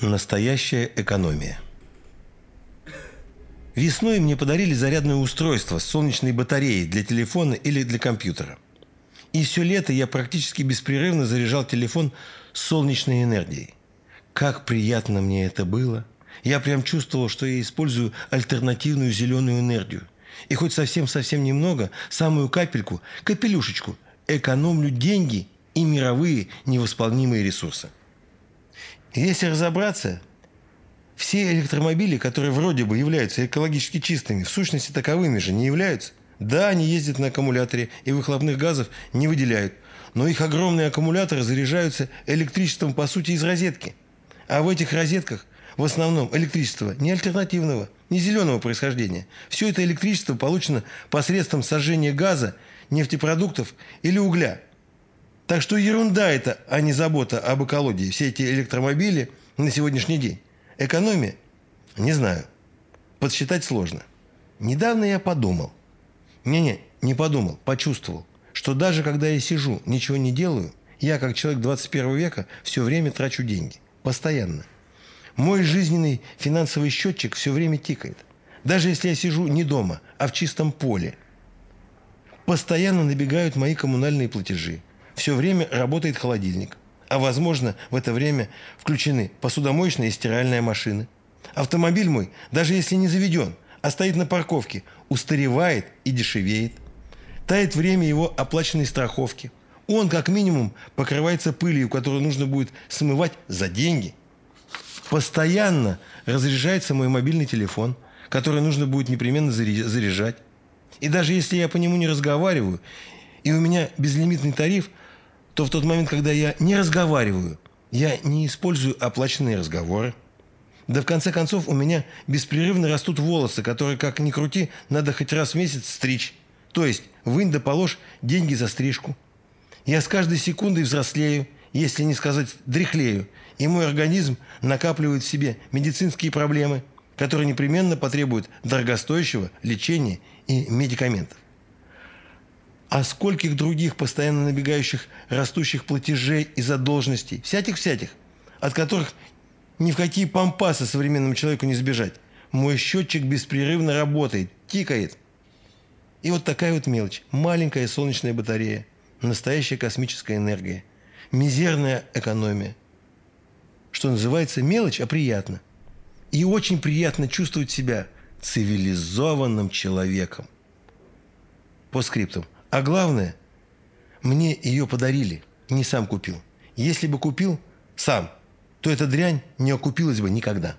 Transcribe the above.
Настоящая экономия. Весной мне подарили зарядное устройство с солнечной батареей для телефона или для компьютера. И все лето я практически беспрерывно заряжал телефон солнечной энергией. Как приятно мне это было. Я прям чувствовал, что я использую альтернативную зеленую энергию. И хоть совсем-совсем немного, самую капельку, капелюшечку, экономлю деньги и мировые невосполнимые ресурсы. Если разобраться, все электромобили, которые вроде бы являются экологически чистыми, в сущности таковыми же не являются. Да, они ездят на аккумуляторе и выхлопных газов не выделяют, но их огромные аккумуляторы заряжаются электричеством по сути из розетки. А в этих розетках в основном электричество не альтернативного, не зеленого происхождения. Все это электричество получено посредством сожжения газа, нефтепродуктов или угля – так что ерунда это, а не забота об экологии. Все эти электромобили на сегодняшний день. Экономия? Не знаю. Подсчитать сложно. Недавно я подумал. Не-не, не подумал, почувствовал, что даже когда я сижу, ничего не делаю, я, как человек 21 века, все время трачу деньги. Постоянно. Мой жизненный финансовый счетчик все время тикает. Даже если я сижу не дома, а в чистом поле. Постоянно набегают мои коммунальные платежи все время работает холодильник. А возможно, в это время включены посудомоечная и стиральная машины. Автомобиль мой, даже если не заведен, а стоит на парковке, устаревает и дешевеет. Тает время его оплаченной страховки. Он, как минимум, покрывается пылью, которую нужно будет смывать за деньги. Постоянно разряжается мой мобильный телефон, который нужно будет непременно заряжать. И даже если я по нему не разговариваю, и у меня безлимитный тариф – то в тот момент, когда я не разговариваю, я не использую оплаченные разговоры. Да в конце концов у меня беспрерывно растут волосы, которые, как ни крути, надо хоть раз в месяц стричь. То есть вынь да положь деньги за стрижку. Я с каждой секундой взрослею, если не сказать дряхлею, и мой организм накапливает в себе медицинские проблемы, которые непременно потребуют дорогостоящего лечения и медикаментов. А скольких других постоянно набегающих растущих платежей и задолженностей, всяких-всяких, от которых ни в какие пампасы современному человеку не сбежать. Мой счетчик беспрерывно работает, тикает. И вот такая вот мелочь. Маленькая солнечная батарея. Настоящая космическая энергия. Мизерная экономия. Что называется, мелочь, а приятно. И очень приятно чувствовать себя цивилизованным человеком. По скриптам. А главное, мне ее подарили, не сам купил. Если бы купил сам, то эта дрянь не окупилась бы никогда.